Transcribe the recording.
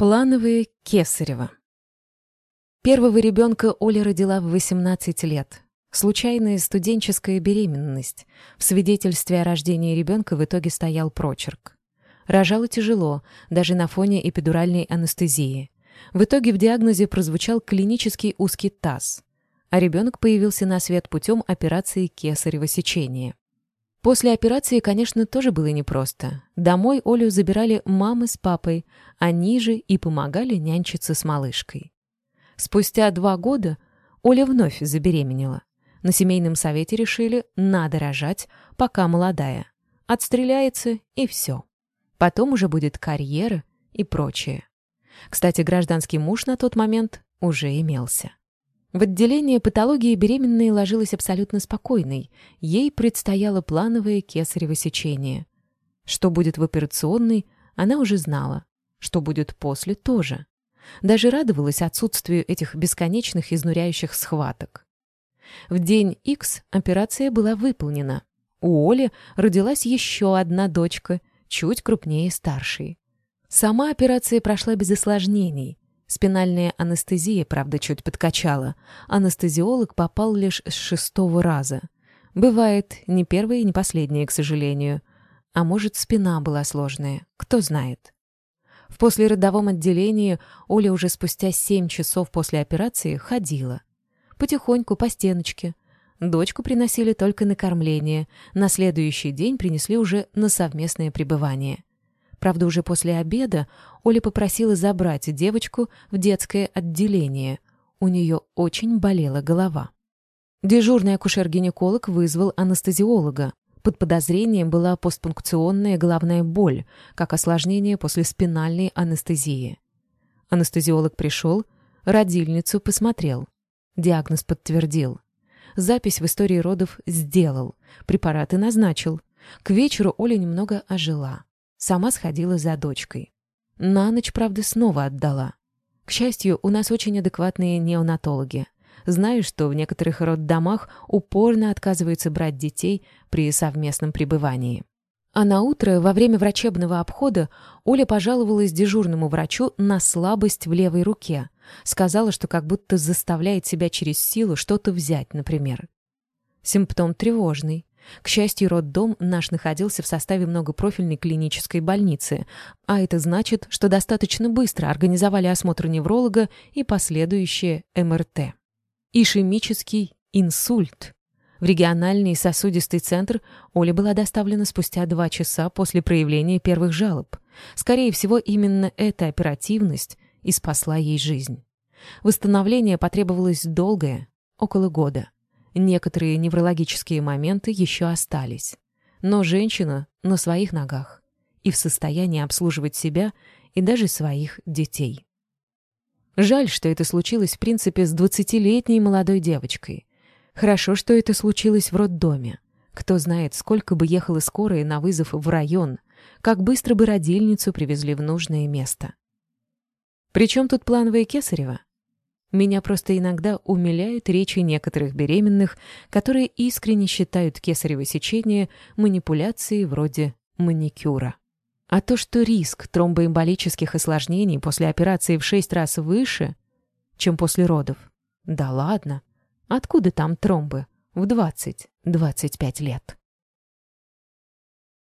Плановые Кесарева. Первого ребенка Оля родила в 18 лет. Случайная студенческая беременность. В свидетельстве о рождении ребенка в итоге стоял прочерк. Рожала тяжело, даже на фоне эпидуральной анестезии. В итоге в диагнозе прозвучал клинический узкий таз, а ребенок появился на свет путем операции кесарево сечения. После операции, конечно, тоже было непросто. Домой Олю забирали мамы с папой, они же и помогали нянчиться с малышкой. Спустя два года Оля вновь забеременела. На семейном совете решили, надо рожать, пока молодая. Отстреляется и все. Потом уже будет карьера и прочее. Кстати, гражданский муж на тот момент уже имелся. В отделение патологии беременной ложилась абсолютно спокойной. Ей предстояло плановое кесарево сечение. Что будет в операционной, она уже знала. Что будет после, тоже. Даже радовалась отсутствию этих бесконечных изнуряющих схваток. В день X операция была выполнена. У Оли родилась еще одна дочка, чуть крупнее старшей. Сама операция прошла без осложнений. Спинальная анестезия, правда, чуть подкачала. Анестезиолог попал лишь с шестого раза. Бывает, не первые и не последние, к сожалению. А может, спина была сложная, кто знает. В послеродовом отделении Оля уже спустя семь часов после операции ходила. Потихоньку, по стеночке. Дочку приносили только на кормление, на следующий день принесли уже на совместное пребывание. Правда, уже после обеда Оля попросила забрать девочку в детское отделение. У нее очень болела голова. Дежурный акушер-гинеколог вызвал анестезиолога. Под подозрением была постпункционная головная боль, как осложнение после спинальной анестезии. Анестезиолог пришел, родильницу посмотрел. Диагноз подтвердил. Запись в истории родов сделал, препараты назначил. К вечеру Оля немного ожила. Сама сходила за дочкой. На ночь, правда, снова отдала. К счастью, у нас очень адекватные неонатологи. Знаю, что в некоторых роддомах упорно отказываются брать детей при совместном пребывании. А на утро, во время врачебного обхода, Оля пожаловалась дежурному врачу на слабость в левой руке. Сказала, что как будто заставляет себя через силу что-то взять, например. Симптом тревожный. К счастью, роддом наш находился в составе многопрофильной клинической больницы, а это значит, что достаточно быстро организовали осмотр невролога и последующее МРТ. Ишемический инсульт. В региональный сосудистый центр Оля была доставлена спустя два часа после проявления первых жалоб. Скорее всего, именно эта оперативность и спасла ей жизнь. Восстановление потребовалось долгое, около года. Некоторые неврологические моменты еще остались. Но женщина на своих ногах и в состоянии обслуживать себя и даже своих детей. Жаль, что это случилось, в принципе, с двадцатилетней молодой девочкой. Хорошо, что это случилось в роддоме. Кто знает, сколько бы ехала скорая на вызов в район, как быстро бы родильницу привезли в нужное место. Причем тут плановое Кесарева? Меня просто иногда умиляют речи некоторых беременных, которые искренне считают кесарево сечение манипуляцией вроде маникюра. А то, что риск тромбоэмболических осложнений после операции в 6 раз выше, чем после родов. Да ладно. Откуда там тромбы в 20-25 лет?